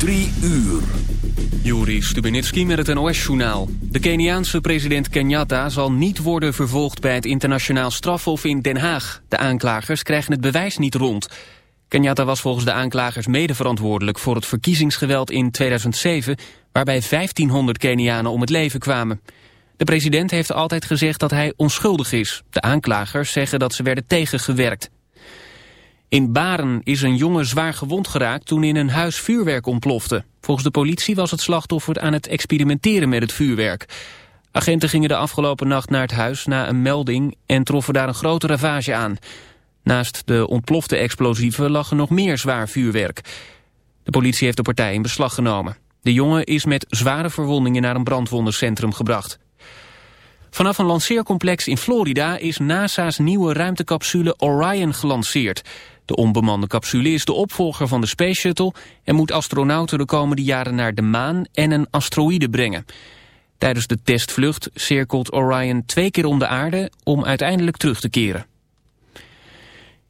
Drie uur. Juri Stubenitski met het NOS-journaal. De Keniaanse president Kenyatta zal niet worden vervolgd bij het internationaal strafhof in Den Haag. De aanklagers krijgen het bewijs niet rond. Kenyatta was volgens de aanklagers medeverantwoordelijk voor het verkiezingsgeweld in 2007... waarbij 1500 Kenianen om het leven kwamen. De president heeft altijd gezegd dat hij onschuldig is. De aanklagers zeggen dat ze werden tegengewerkt. In Baren is een jongen zwaar gewond geraakt toen in een huis vuurwerk ontplofte. Volgens de politie was het slachtoffer aan het experimenteren met het vuurwerk. Agenten gingen de afgelopen nacht naar het huis na een melding en troffen daar een grote ravage aan. Naast de ontplofte explosieven lag er nog meer zwaar vuurwerk. De politie heeft de partij in beslag genomen. De jongen is met zware verwondingen naar een brandwondencentrum gebracht. Vanaf een lanceercomplex in Florida is NASA's nieuwe ruimtecapsule Orion gelanceerd. De onbemande capsule is de opvolger van de Space Shuttle... en moet astronauten de komende jaren naar de maan en een asteroïde brengen. Tijdens de testvlucht cirkelt Orion twee keer om de aarde... om uiteindelijk terug te keren.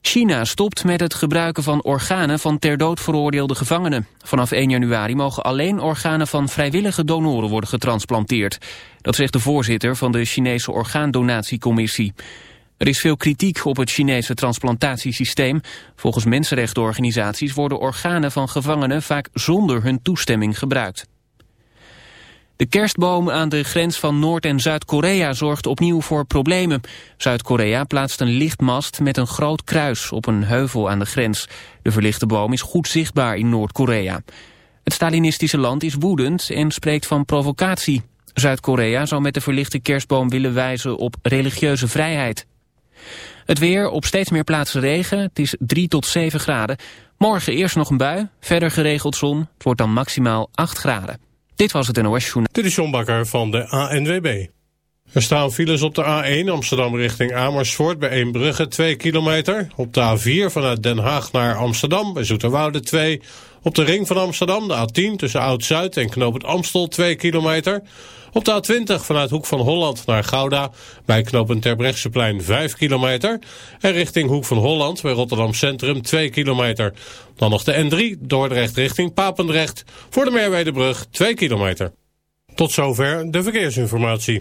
China stopt met het gebruiken van organen van ter dood veroordeelde gevangenen. Vanaf 1 januari mogen alleen organen van vrijwillige donoren worden getransplanteerd. Dat zegt de voorzitter van de Chinese orgaandonatiecommissie. Er is veel kritiek op het Chinese transplantatiesysteem. Volgens mensenrechtenorganisaties worden organen van gevangenen vaak zonder hun toestemming gebruikt. De kerstboom aan de grens van Noord- en Zuid-Korea zorgt opnieuw voor problemen. Zuid-Korea plaatst een lichtmast met een groot kruis op een heuvel aan de grens. De verlichte boom is goed zichtbaar in Noord-Korea. Het Stalinistische land is woedend en spreekt van provocatie. Zuid-Korea zou met de verlichte kerstboom willen wijzen op religieuze vrijheid. Het weer, op steeds meer plaatsen regen. Het is 3 tot 7 graden. Morgen eerst nog een bui, verder geregeld zon. Het wordt dan maximaal 8 graden. Dit was het NOS Journaal. Dit is John Bakker van de ANWB. Er staan files op de A1 Amsterdam richting Amersfoort bij Eembrugge 2 kilometer. Op de A4 vanuit Den Haag naar Amsterdam bij Zoeterwoude 2. Op de ring van Amsterdam de A10 tussen Oud-Zuid en Knoop het Amstel 2 kilometer. Op de A20 vanuit Hoek van Holland naar Gouda bij knooppunt Terbrechtseplein 5 kilometer. En richting Hoek van Holland bij Rotterdam Centrum 2 kilometer. Dan nog de N3 Dordrecht richting Papendrecht voor de Merwedebrug 2 kilometer. Tot zover de verkeersinformatie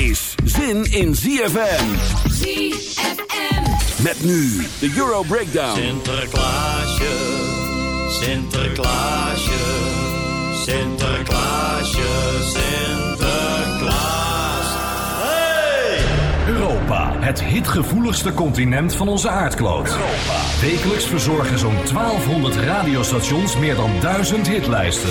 Is zin in ZFM. ZFM. Met nu de Euro Breakdown. Sinterklaasje, Sinterklaasje, Sinterklaasje, Sinterklaas. Hey! Europa, het hitgevoeligste continent van onze aardkloot. Europa. Wekelijks verzorgen zo'n 1200 radiostations meer dan 1000 hitlijsten.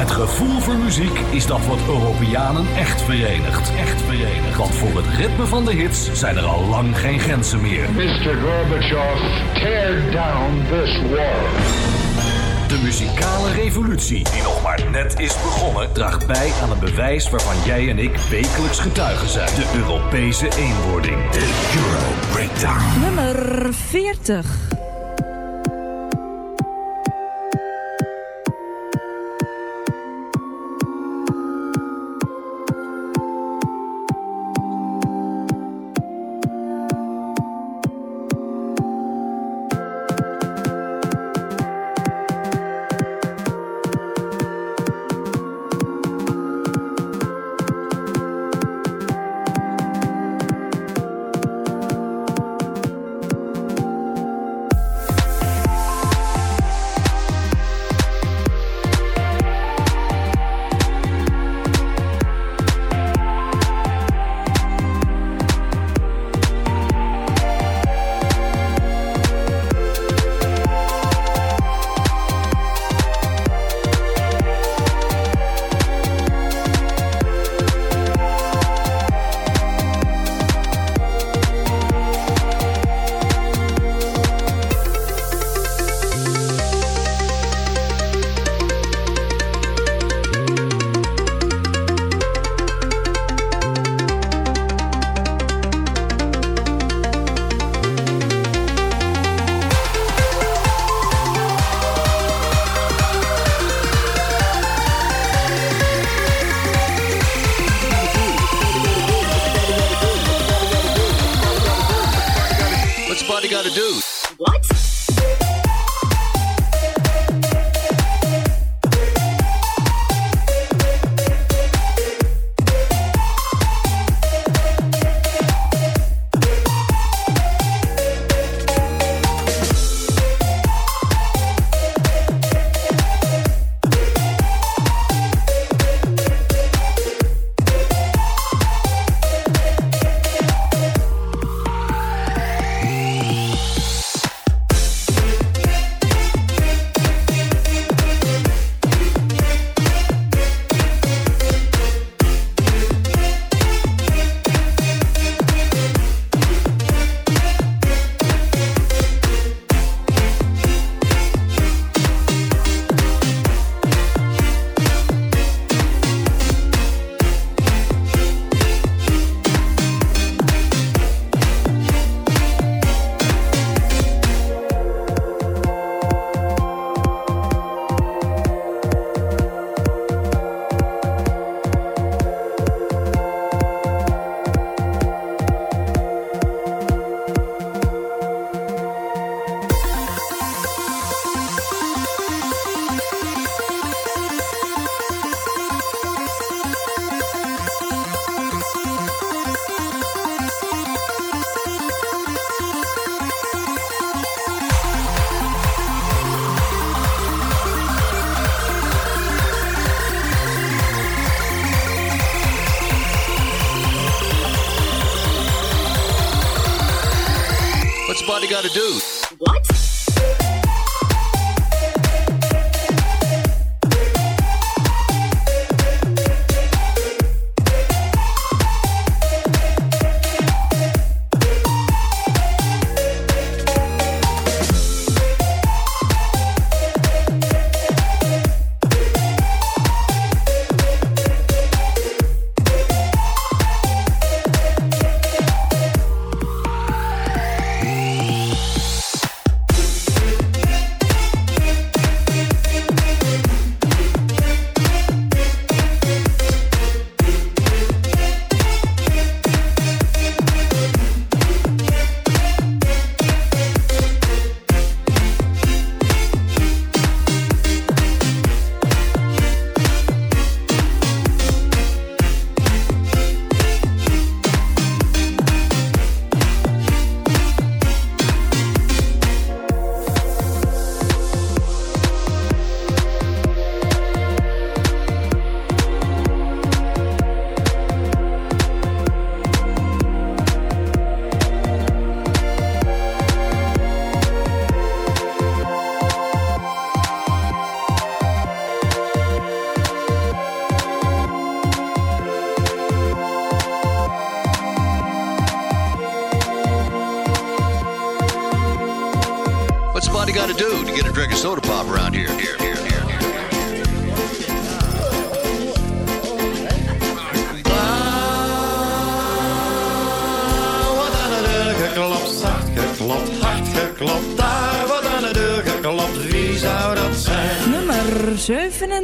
Het gevoel voor muziek is dat wat Europeanen echt verenigt. Echt verenigt. Want voor het ritme van de hits zijn er al lang geen grenzen meer. Mr. Gorbachev, tear down this wall. De muzikale revolutie, die nog maar net is begonnen, draagt bij aan een bewijs waarvan jij en ik wekelijks getuigen zijn. De Europese eenwording. De Euro Breakdown. Nummer 40.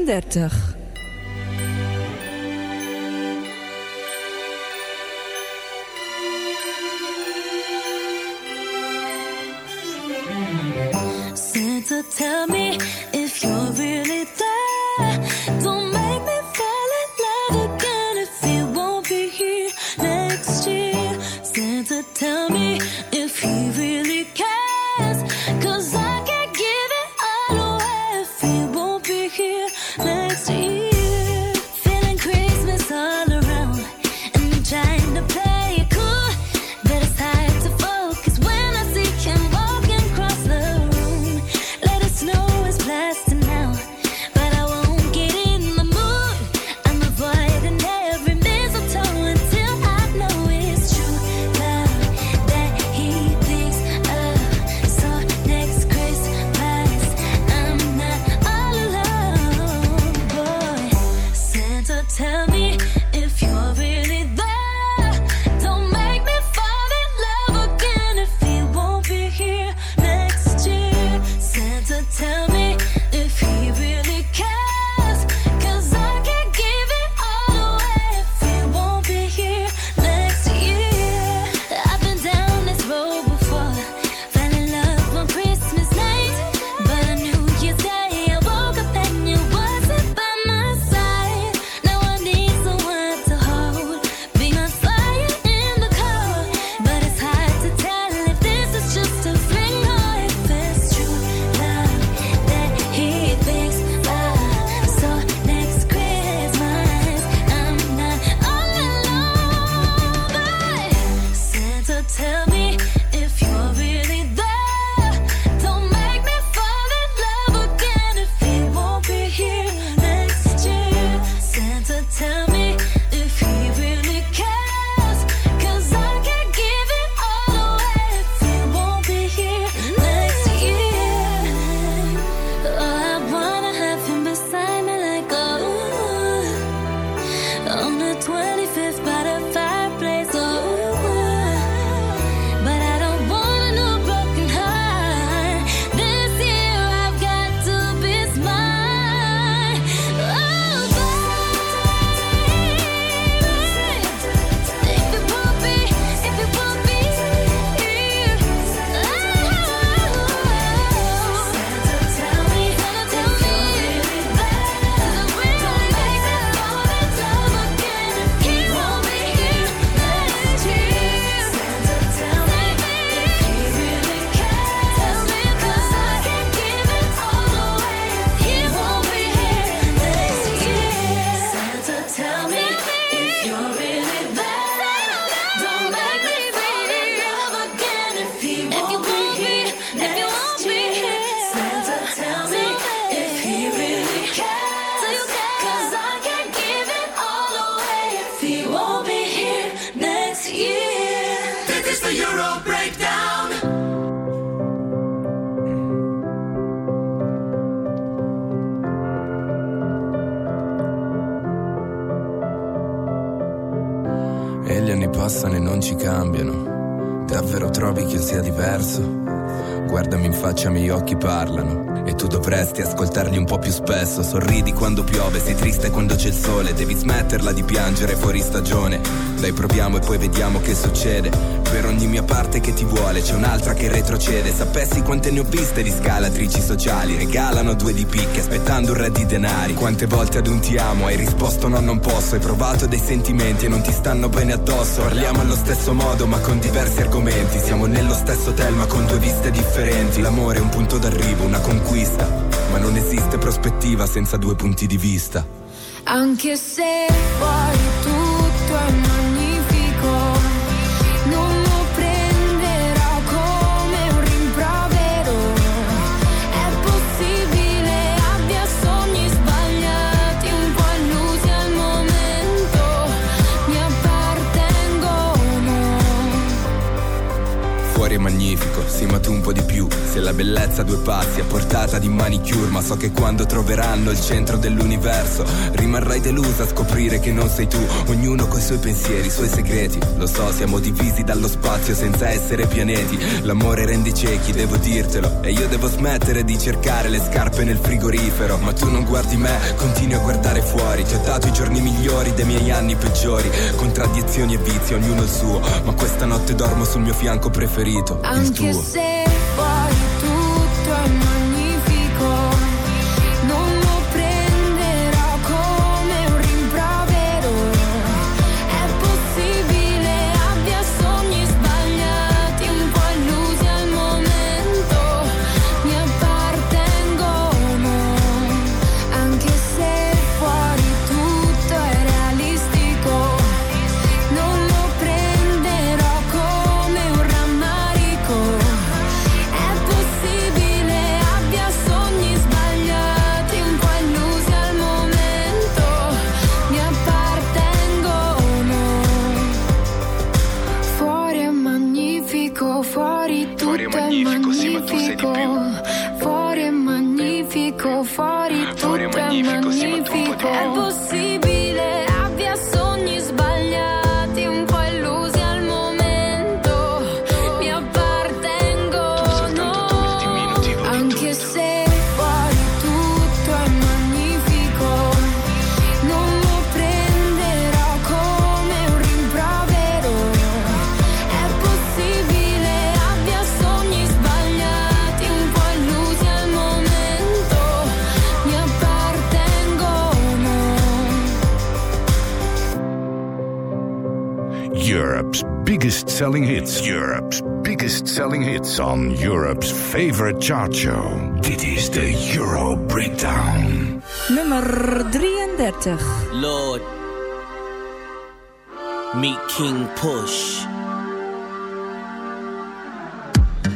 34. più spesso. Sorridi quando piove, sei triste quando c'è il sole. Devi smetterla di piangere fuori stagione. Dai proviamo e poi vediamo che succede. Per ogni mia parte che ti vuole c'è un'altra che retrocede. Sapessi quante ne ho viste di scalatrici sociali. Regalano due di picche aspettando un re di denari. Quante volte ad un ti amo hai risposto no non posso. Hai provato dei sentimenti e non ti stanno bene addosso. Parliamo allo stesso modo ma con diversi argomenti. Siamo nello stesso hotel ma con due viste differenti. L'amore è un punto d'arrivo, una conquista alternativa senza due punti di vista. Anche se poi passi ma tu un po' di più. Se la bellezza a due passi a portata di manicure Ma so che quando troveranno il centro dell'universo Rimarrai delusa a scoprire che non sei tu. Ognuno coi suoi pensieri, i suoi segreti. Lo so siamo divisi dallo spazio senza essere pianeti. L'amore rende ciechi, devo dirtelo. E io devo smettere di cercare le scarpe nel frigorifero. Ma tu non guardi me, continui a guardare fuori. Ti ho dato i giorni migliori dei miei anni peggiori. Contraddizioni e vizi, ognuno il suo. Ma questa notte dormo sul mio fianco preferito, il tuo. say selling hits. Europe's biggest selling hits on Europe's favorite chart show. Dit is de Euro Breakdown. Nummer 33. Lorde, meet King Push.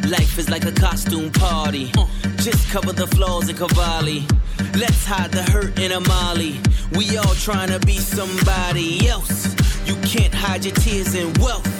Life is like a costume party. Just cover the flaws in Cavalli. Let's hide the hurt in Armani. We all trying to be somebody else. You can't hide your tears in wealth.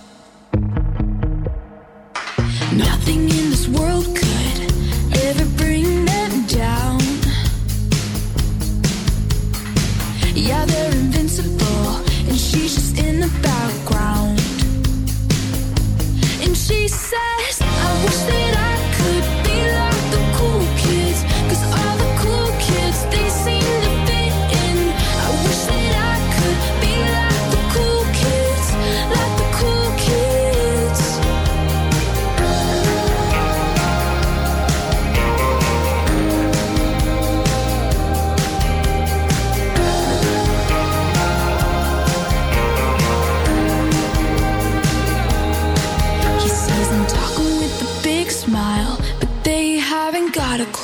says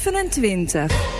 27.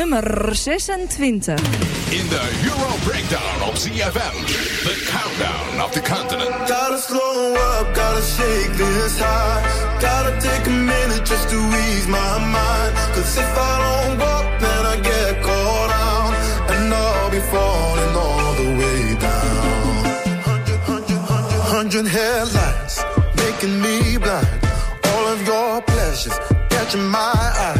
nummer 26. In the Euro Breakdown op ZFM, the countdown of the continent. Gotta slow up, gotta shake this high. Gotta take a minute just to ease my mind. Cause if I don't walk, then I get caught out. And I'll be falling all the way down. Hundred, hundred, hundred, hundred headlights making me blind. All of your pleasures catching my eye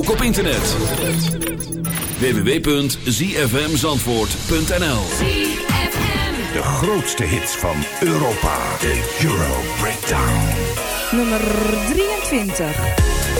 ook op internet. www.zfmzandvoort.nl De grootste hits van Europa. De Euro Breakdown. Nummer 23.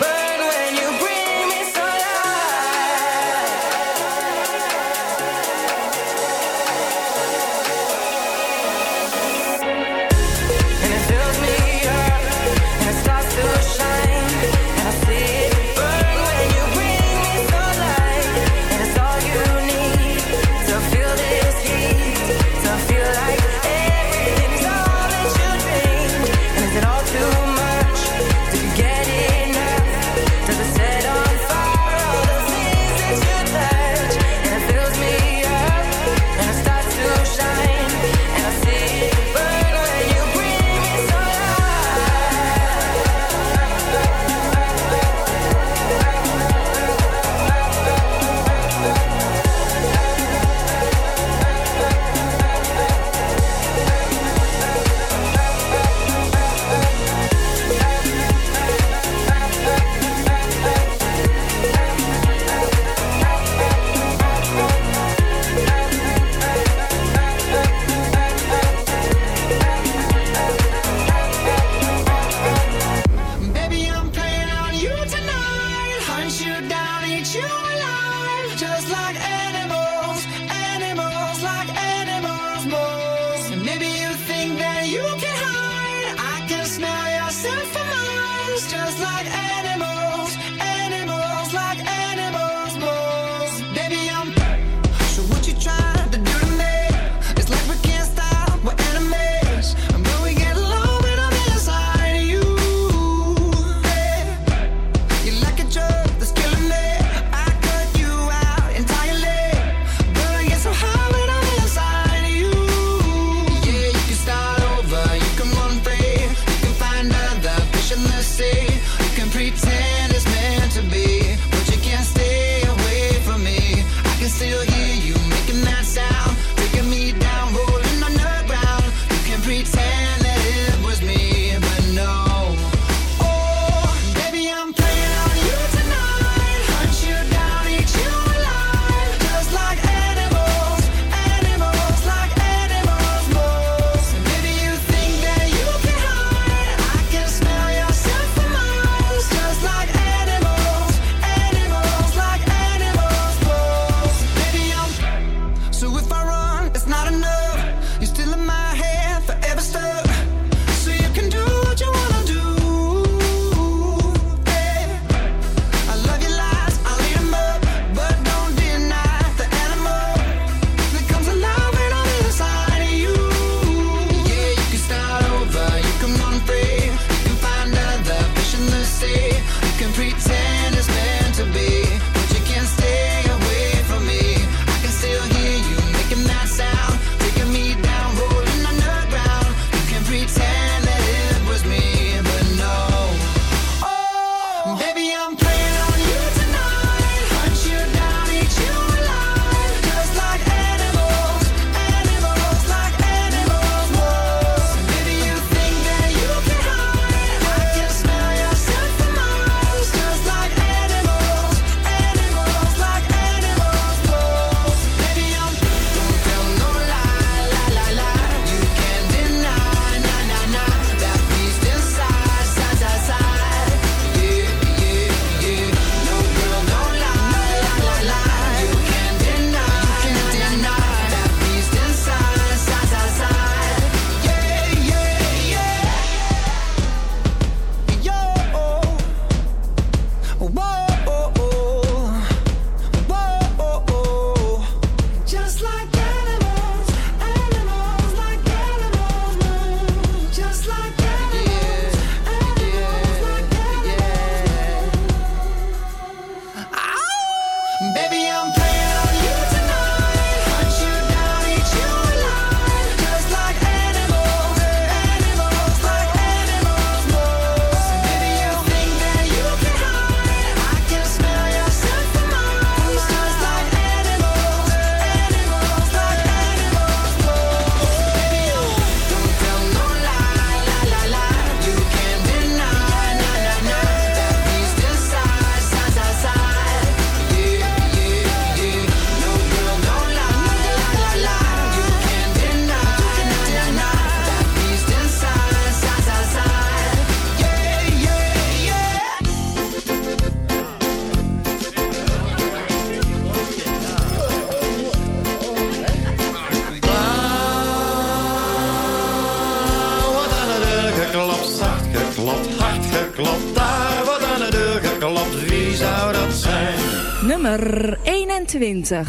21.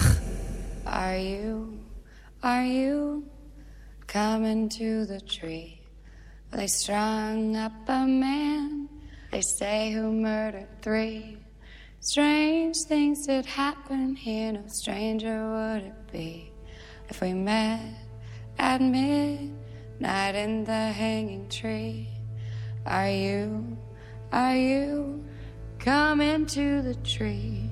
Are you, are you coming to the tree? They strung up a man, they say who murdered three. Strange things did happen here, no stranger would it be if we met at midnight in the hanging tree. Are you, are you coming to the tree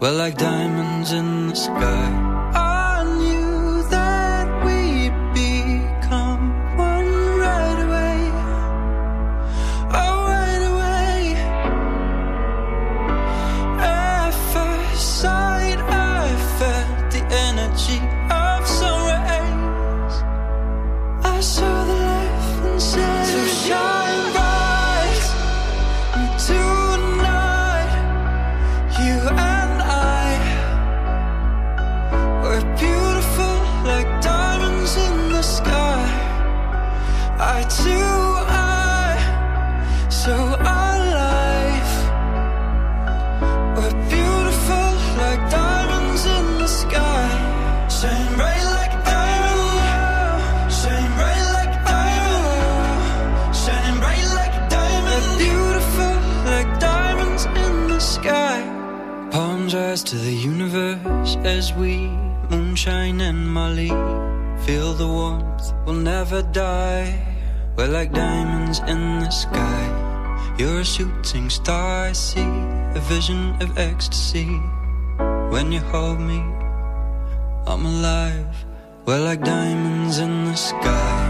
We're like diamonds in the sky. dancing star I see a vision of ecstasy. When you hold me I'm alive. We're like diamonds in the sky.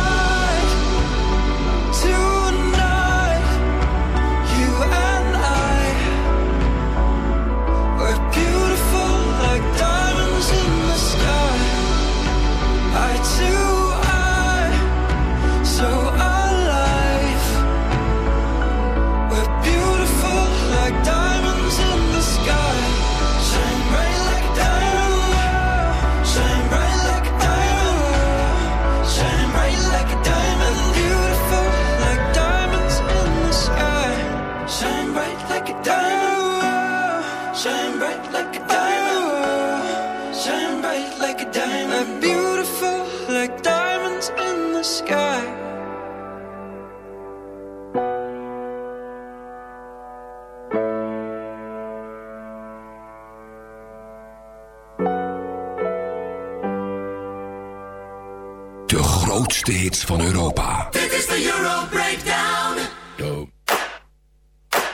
hits van Europa. Dit is de Euro Breakdown. Do,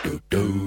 do, do.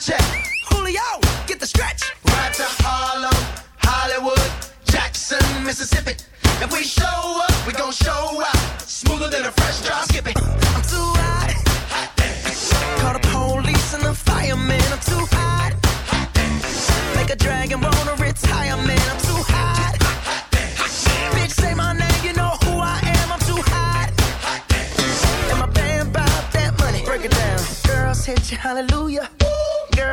check. Julio, get the stretch. Right to Harlem, Hollywood, Jackson, Mississippi. If we show up, we gon' show up. Smoother than a fresh drop. Skip it. I'm too hot. hot dance. Call the police and the firemen. I'm too hot. hot dance. Make a dragon wanna retire, man. I'm too hot. hot dance. Bitch, say my name, you know who I am. I'm too hot. And my band bought that money. Break it down. Girls hit you, hallelujah